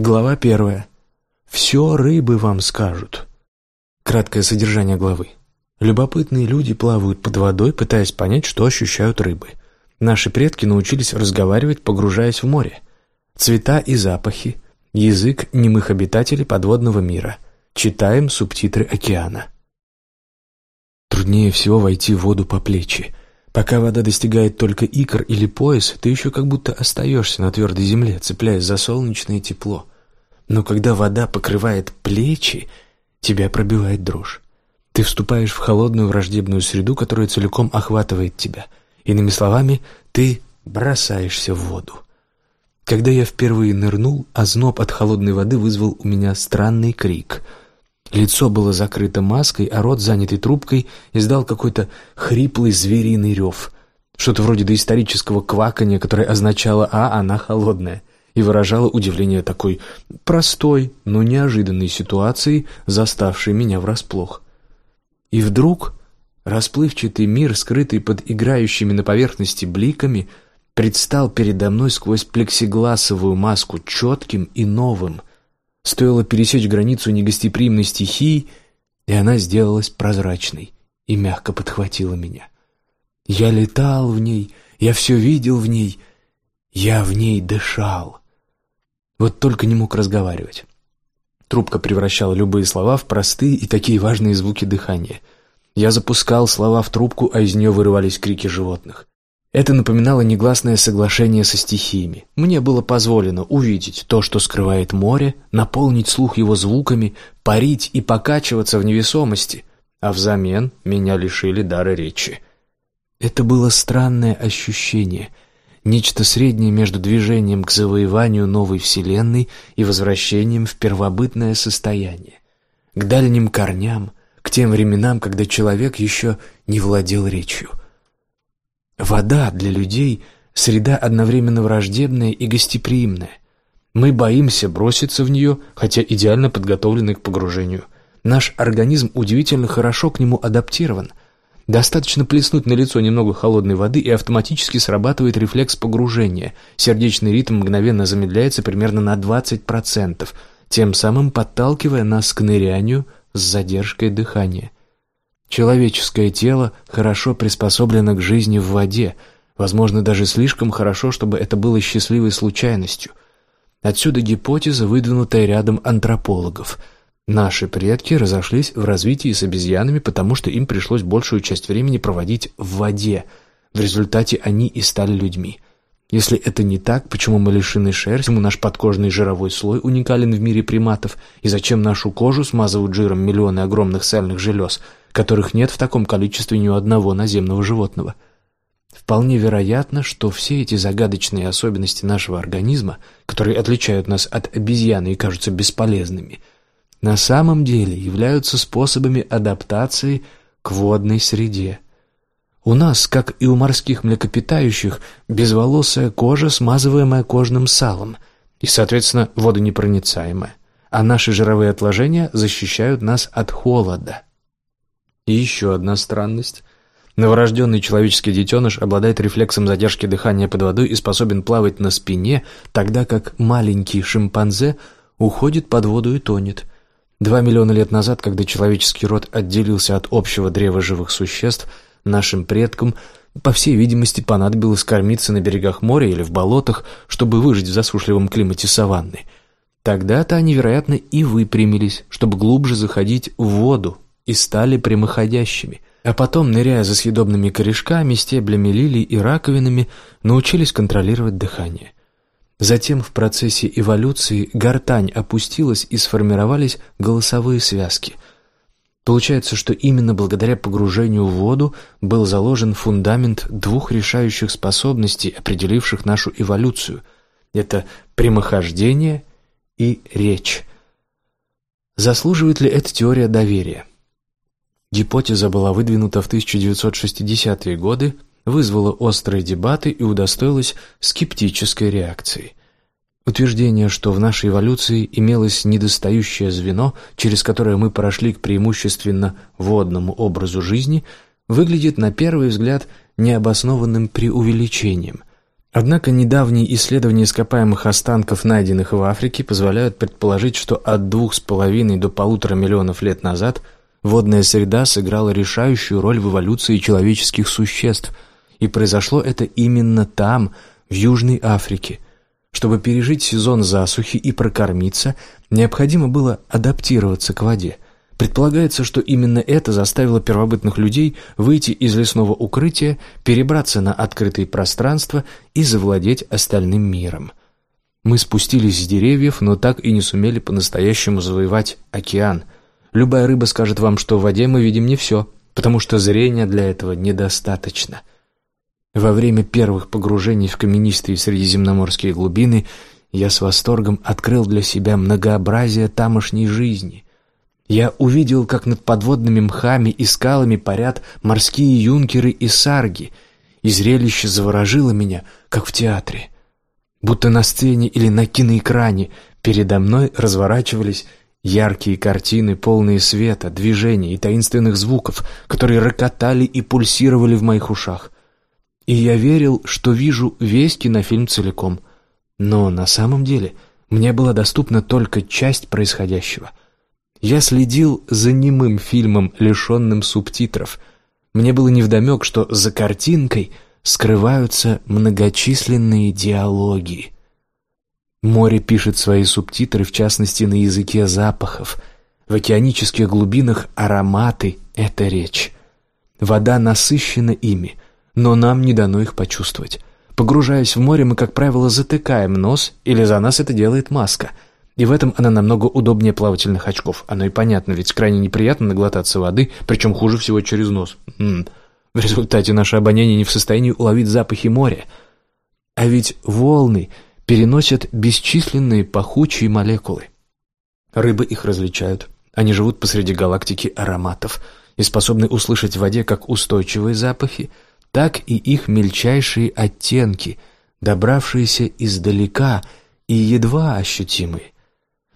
Глава первая. Все рыбы вам скажут. Краткое содержание главы. Любопытные люди плавают под водой, пытаясь понять, что ощущают рыбы. Наши предки научились разговаривать, погружаясь в море. Цвета и запахи, язык немых обитателей подводного мира. Читаем субтитры океана. Труднее всего войти в воду по плечи. Пока вода достигает только икр или пояс, ты еще как будто остаешься на твердой земле, цепляясь за солнечное тепло. Но когда вода покрывает плечи, тебя пробивает дрожь. Ты вступаешь в холодную враждебную среду, которая целиком охватывает тебя. Иными словами, ты бросаешься в воду. Когда я впервые нырнул, озноб от холодной воды вызвал у меня странный крик — Лицо было закрыто маской, а рот, занятый трубкой, издал какой-то хриплый звериный рев. Что-то вроде доисторического квакания, которое означало «а, она холодная» и выражало удивление такой простой, но неожиданной ситуации, заставшей меня врасплох. И вдруг расплывчатый мир, скрытый под играющими на поверхности бликами, предстал передо мной сквозь плексигласовую маску четким и новым — Стоило пересечь границу негостеприимной стихии, и она сделалась прозрачной и мягко подхватила меня. Я летал в ней, я все видел в ней, я в ней дышал. Вот только не мог разговаривать. Трубка превращала любые слова в простые и такие важные звуки дыхания. Я запускал слова в трубку, а из нее вырывались крики животных. Это напоминало негласное соглашение со стихиями. Мне было позволено увидеть то, что скрывает море, наполнить слух его звуками, парить и покачиваться в невесомости, а взамен меня лишили дара речи. Это было странное ощущение, нечто среднее между движением к завоеванию новой вселенной и возвращением в первобытное состояние, к дальним корням, к тем временам, когда человек еще не владел речью. Вода для людей — среда одновременно враждебная и гостеприимная. Мы боимся броситься в нее, хотя идеально подготовлены к погружению. Наш организм удивительно хорошо к нему адаптирован. Достаточно плеснуть на лицо немного холодной воды, и автоматически срабатывает рефлекс погружения. Сердечный ритм мгновенно замедляется примерно на 20%, тем самым подталкивая нас к нырянию с задержкой дыхания. Человеческое тело хорошо приспособлено к жизни в воде, возможно, даже слишком хорошо, чтобы это было счастливой случайностью. Отсюда гипотеза, выдвинутая рядом антропологов. Наши предки разошлись в развитии с обезьянами, потому что им пришлось большую часть времени проводить в воде. В результате они и стали людьми. Если это не так, почему мы лишены шерсти, почему наш подкожный жировой слой уникален в мире приматов, и зачем нашу кожу смазывают жиром миллионы огромных сальных желез – которых нет в таком количестве ни у одного наземного животного. Вполне вероятно, что все эти загадочные особенности нашего организма, которые отличают нас от обезьяны и кажутся бесполезными, на самом деле являются способами адаптации к водной среде. У нас, как и у морских млекопитающих, безволосая кожа, смазываемая кожным салом, и, соответственно, водонепроницаемая, а наши жировые отложения защищают нас от холода – и еще одна странность. Новорожденный человеческий детеныш обладает рефлексом задержки дыхания под водой и способен плавать на спине, тогда как маленький шимпанзе уходит под воду и тонет. Два миллиона лет назад, когда человеческий род отделился от общего древа живых существ, нашим предкам, по всей видимости, понадобилось кормиться на берегах моря или в болотах, чтобы выжить в засушливом климате саванны. Тогда-то они, вероятно, и выпрямились, чтобы глубже заходить в воду, и стали прямоходящими, а потом, ныряя за съедобными корешками, стеблями лилий и раковинами, научились контролировать дыхание. Затем в процессе эволюции гортань опустилась и сформировались голосовые связки. Получается, что именно благодаря погружению в воду был заложен фундамент двух решающих способностей, определивших нашу эволюцию. Это прямохождение и речь. Заслуживает ли эта теория доверия? Гипотеза была выдвинута в 1960-е годы, вызвала острые дебаты и удостоилась скептической реакции. Утверждение, что в нашей эволюции имелось недостающее звено, через которое мы прошли к преимущественно водному образу жизни, выглядит на первый взгляд необоснованным преувеличением. Однако недавние исследования ископаемых останков, найденных в Африке, позволяют предположить, что от двух с половиной до полутора миллионов лет назад водная среда сыграла решающую роль в эволюции человеческих существ, и произошло это именно там, в Южной Африке. Чтобы пережить сезон засухи и прокормиться, необходимо было адаптироваться к воде – Предполагается, что именно это заставило первобытных людей выйти из лесного укрытия, перебраться на открытые пространства и завладеть остальным миром. Мы спустились с деревьев, но так и не сумели по-настоящему завоевать океан. Любая рыба скажет вам, что в воде мы видим не все, потому что зрения для этого недостаточно. Во время первых погружений в каменистые средиземноморские глубины я с восторгом открыл для себя многообразие тамошней жизни. Я увидел, как над подводными мхами и скалами парят морские юнкеры и сарги, и зрелище заворожило меня, как в театре. Будто на сцене или на киноэкране передо мной разворачивались яркие картины, полные света, движения и таинственных звуков, которые рокотали и пульсировали в моих ушах. И я верил, что вижу весь кинофильм целиком. Но на самом деле мне была доступна только часть происходящего — я следил за немым фильмом, лишенным субтитров. Мне было невдомек, что за картинкой скрываются многочисленные диалоги. Море пишет свои субтитры, в частности, на языке запахов. В океанических глубинах ароматы — это речь. Вода насыщена ими, но нам не дано их почувствовать. Погружаясь в море, мы, как правило, затыкаем нос, или за нас это делает маска — и в этом она намного удобнее плавательных очков. Оно и понятно, ведь крайне неприятно наглотаться воды, причем хуже всего через нос. М -м. В результате наше обоняние не в состоянии уловить запахи моря. А ведь волны переносят бесчисленные пахучие молекулы. Рыбы их различают. Они живут посреди галактики ароматов и способны услышать в воде как устойчивые запахи, так и их мельчайшие оттенки, добравшиеся издалека и едва ощутимые.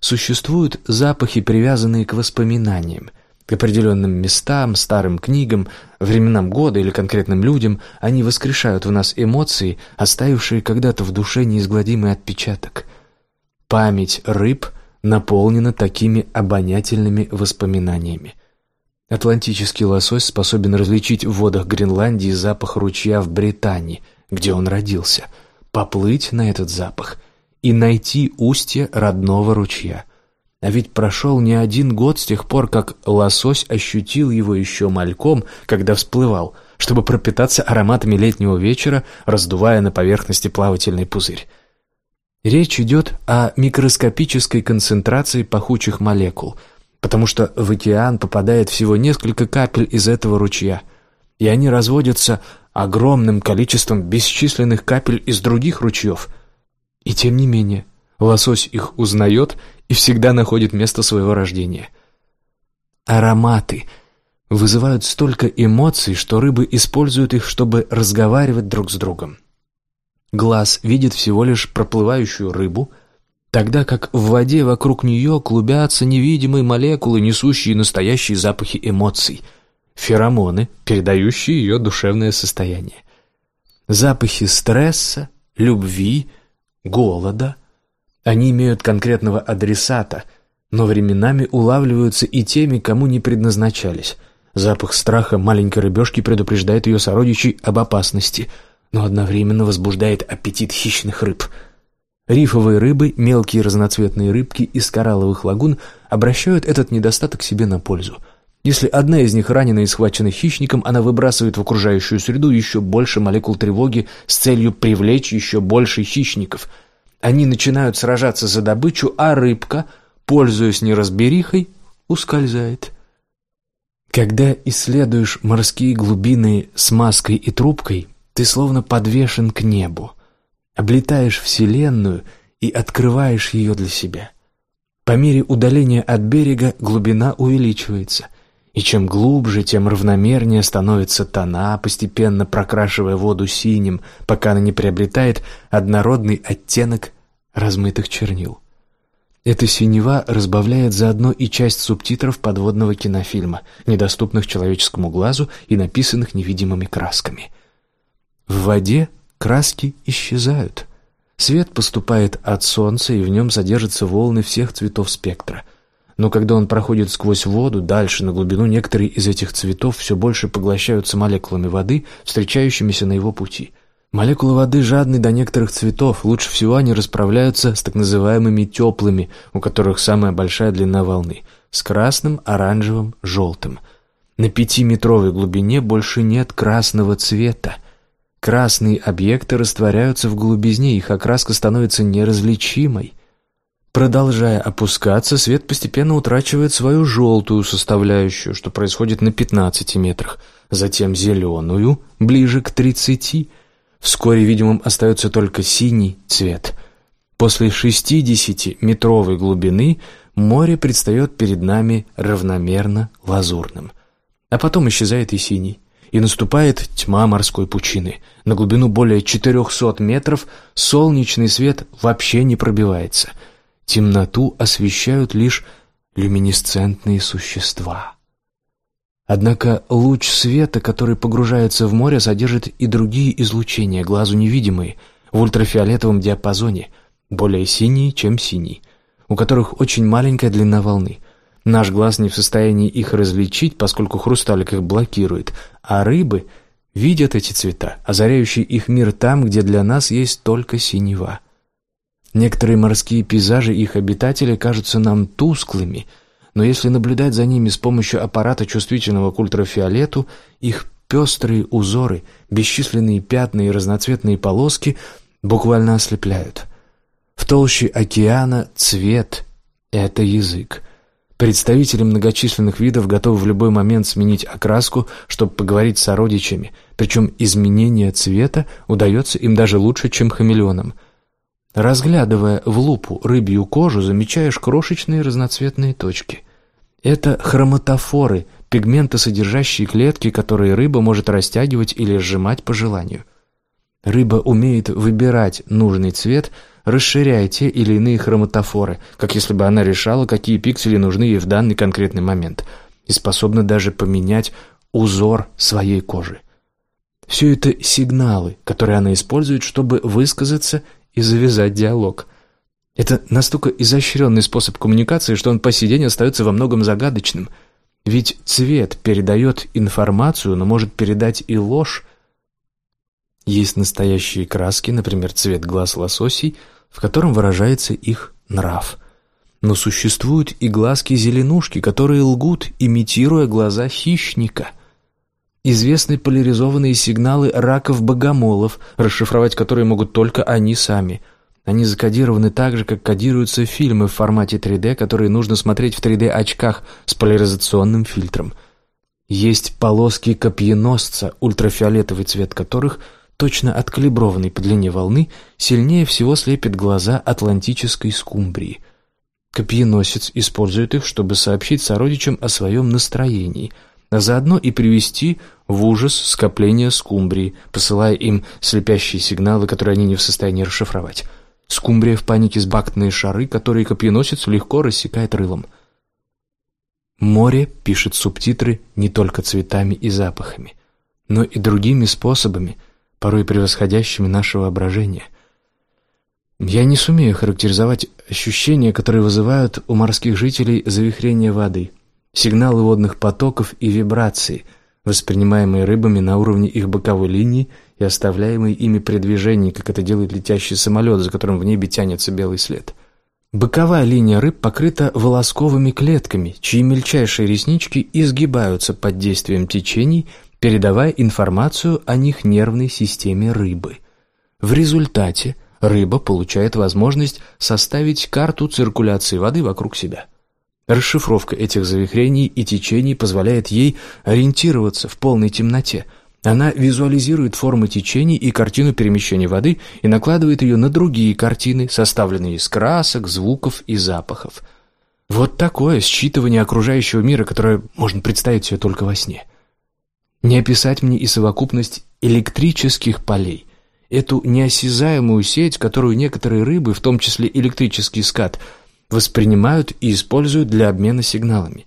Существуют запахи, привязанные к воспоминаниям, к определенным местам, старым книгам, временам года или конкретным людям. Они воскрешают в нас эмоции, оставившие когда-то в душе неизгладимый отпечаток. Память рыб наполнена такими обонятельными воспоминаниями. Атлантический лосось способен различить в водах Гренландии запах ручья в Британии, где он родился, поплыть на этот запах – и найти устье родного ручья. А ведь прошел не один год с тех пор, как лосось ощутил его еще мальком, когда всплывал, чтобы пропитаться ароматами летнего вечера, раздувая на поверхности плавательный пузырь. Речь идет о микроскопической концентрации пахучих молекул, потому что в океан попадает всего несколько капель из этого ручья, и они разводятся огромным количеством бесчисленных капель из других ручьев – и тем не менее, лосось их узнает и всегда находит место своего рождения. Ароматы вызывают столько эмоций, что рыбы используют их, чтобы разговаривать друг с другом. Глаз видит всего лишь проплывающую рыбу, тогда как в воде вокруг нее клубятся невидимые молекулы, несущие настоящие запахи эмоций, феромоны, передающие ее душевное состояние. Запахи стресса, любви, голода. Они имеют конкретного адресата, но временами улавливаются и теми, кому не предназначались. Запах страха маленькой рыбешки предупреждает ее сородичей об опасности, но одновременно возбуждает аппетит хищных рыб. Рифовые рыбы, мелкие разноцветные рыбки из коралловых лагун обращают этот недостаток себе на пользу. Если одна из них ранена и схвачена хищником, она выбрасывает в окружающую среду еще больше молекул тревоги с целью привлечь еще больше хищников. Они начинают сражаться за добычу, а рыбка, пользуясь неразберихой, ускользает. Когда исследуешь морские глубины с маской и трубкой, ты словно подвешен к небу, облетаешь Вселенную и открываешь ее для себя. По мере удаления от берега глубина увеличивается – и чем глубже, тем равномернее становится тона, постепенно прокрашивая воду синим, пока она не приобретает однородный оттенок размытых чернил. Эта синева разбавляет заодно и часть субтитров подводного кинофильма, недоступных человеческому глазу и написанных невидимыми красками. В воде краски исчезают. Свет поступает от солнца, и в нем содержатся волны всех цветов спектра. Но когда он проходит сквозь воду, дальше, на глубину, некоторые из этих цветов все больше поглощаются молекулами воды, встречающимися на его пути. Молекулы воды жадны до некоторых цветов, лучше всего они расправляются с так называемыми теплыми, у которых самая большая длина волны, с красным, оранжевым, желтым. На пятиметровой глубине больше нет красного цвета. Красные объекты растворяются в голубизне, их окраска становится неразличимой. Продолжая опускаться, свет постепенно утрачивает свою желтую составляющую, что происходит на 15 метрах, затем зеленую, ближе к 30. Вскоре видимым остается только синий цвет. После 60-метровой глубины море предстает перед нами равномерно лазурным. А потом исчезает и синий и наступает тьма морской пучины. На глубину более 400 метров солнечный свет вообще не пробивается. Темноту освещают лишь люминесцентные существа. Однако луч света, который погружается в море, содержит и другие излучения, глазу невидимые, в ультрафиолетовом диапазоне, более синие, чем синий, у которых очень маленькая длина волны – Наш глаз не в состоянии их различить, поскольку хрусталик их блокирует, а рыбы видят эти цвета, озаряющие их мир там, где для нас есть только синева. Некоторые морские пейзажи их обитателей кажутся нам тусклыми, но если наблюдать за ними с помощью аппарата чувствительного к ультрафиолету, их пестрые узоры, бесчисленные пятна и разноцветные полоски буквально ослепляют. В толще океана цвет — это язык. Представители многочисленных видов готовы в любой момент сменить окраску, чтобы поговорить с сородичами, причем изменение цвета удается им даже лучше, чем хамелеонам. Разглядывая в лупу рыбью кожу, замечаешь крошечные разноцветные точки. Это хроматофоры, пигментосодержащие клетки, которые рыба может растягивать или сжимать по желанию. Рыба умеет выбирать нужный цвет – расширяя те или иные хроматофоры, как если бы она решала, какие пиксели нужны ей в данный конкретный момент, и способна даже поменять узор своей кожи. Все это сигналы, которые она использует, чтобы высказаться и завязать диалог. Это настолько изощренный способ коммуникации, что он по сей день остается во многом загадочным. Ведь цвет передает информацию, но может передать и ложь, есть настоящие краски, например, цвет глаз лососей, в котором выражается их нрав. Но существуют и глазки-зеленушки, которые лгут, имитируя глаза хищника. Известны поляризованные сигналы раков-богомолов, расшифровать которые могут только они сами. Они закодированы так же, как кодируются фильмы в формате 3D, которые нужно смотреть в 3D-очках с поляризационным фильтром. Есть полоски копьеносца, ультрафиолетовый цвет которых – точно откалиброванный по длине волны, сильнее всего слепит глаза атлантической скумбрии. Копьеносец использует их, чтобы сообщить сородичам о своем настроении, а заодно и привести в ужас скопление скумбрии, посылая им слепящие сигналы, которые они не в состоянии расшифровать. Скумбрия в панике с бактные шары, которые копьеносец легко рассекает рылом. Море пишет субтитры не только цветами и запахами, но и другими способами – порой превосходящими наше воображение. Я не сумею характеризовать ощущения, которые вызывают у морских жителей завихрение воды, сигналы водных потоков и вибрации, воспринимаемые рыбами на уровне их боковой линии и оставляемые ими при движении, как это делает летящий самолет, за которым в небе тянется белый след. Боковая линия рыб покрыта волосковыми клетками, чьи мельчайшие реснички изгибаются под действием течений передавая информацию о них нервной системе рыбы. В результате рыба получает возможность составить карту циркуляции воды вокруг себя. Расшифровка этих завихрений и течений позволяет ей ориентироваться в полной темноте. Она визуализирует формы течений и картину перемещения воды и накладывает ее на другие картины, составленные из красок, звуков и запахов. Вот такое считывание окружающего мира, которое можно представить себе только во сне. Не описать мне и совокупность электрических полей, эту неосязаемую сеть, которую некоторые рыбы, в том числе электрический скат, воспринимают и используют для обмена сигналами.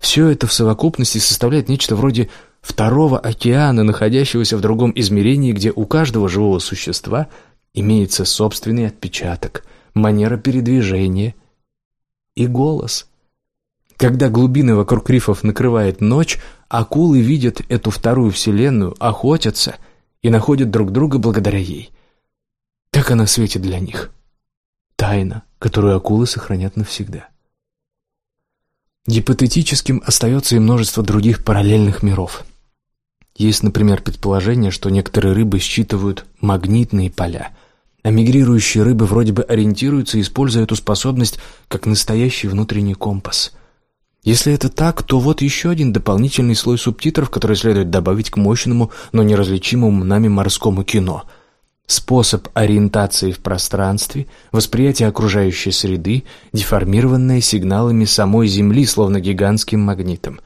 Все это в совокупности составляет нечто вроде второго океана, находящегося в другом измерении, где у каждого живого существа имеется собственный отпечаток, манера передвижения и голос. Когда глубины вокруг рифов накрывает ночь, акулы видят эту вторую вселенную, охотятся и находят друг друга благодаря ей. Как она светит для них? Тайна, которую акулы сохранят навсегда. Гипотетическим остается и множество других параллельных миров. Есть, например, предположение, что некоторые рыбы считывают магнитные поля, а мигрирующие рыбы вроде бы ориентируются и используют эту способность как настоящий внутренний компас. Если это так, то вот еще один дополнительный слой субтитров, который следует добавить к мощному, но неразличимому нами морскому кино – способ ориентации в пространстве, восприятие окружающей среды, деформированное сигналами самой Земли, словно гигантским магнитом.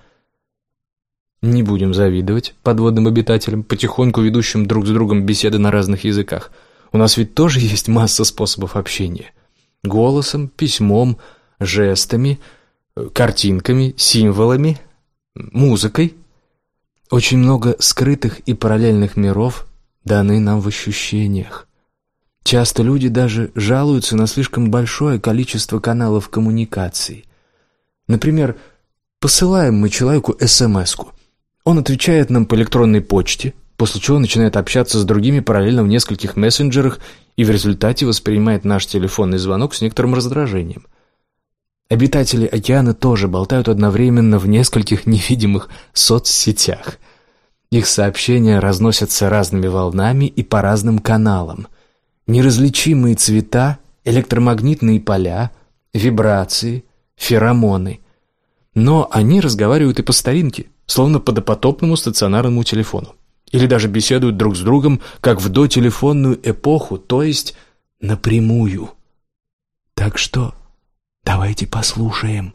Не будем завидовать подводным обитателям, потихоньку ведущим друг с другом беседы на разных языках. У нас ведь тоже есть масса способов общения. Голосом, письмом, жестами, картинками, символами, музыкой. Очень много скрытых и параллельных миров даны нам в ощущениях. Часто люди даже жалуются на слишком большое количество каналов коммуникации. Например, посылаем мы человеку СМС-ку. Он отвечает нам по электронной почте, после чего начинает общаться с другими параллельно в нескольких мессенджерах и в результате воспринимает наш телефонный звонок с некоторым раздражением. Обитатели океана тоже болтают одновременно в нескольких невидимых соцсетях – их сообщения разносятся разными волнами и по разным каналам. Неразличимые цвета, электромагнитные поля, вибрации, феромоны. Но они разговаривают и по старинке, словно по допотопному стационарному телефону. Или даже беседуют друг с другом, как в дотелефонную эпоху, то есть напрямую. Так что давайте послушаем.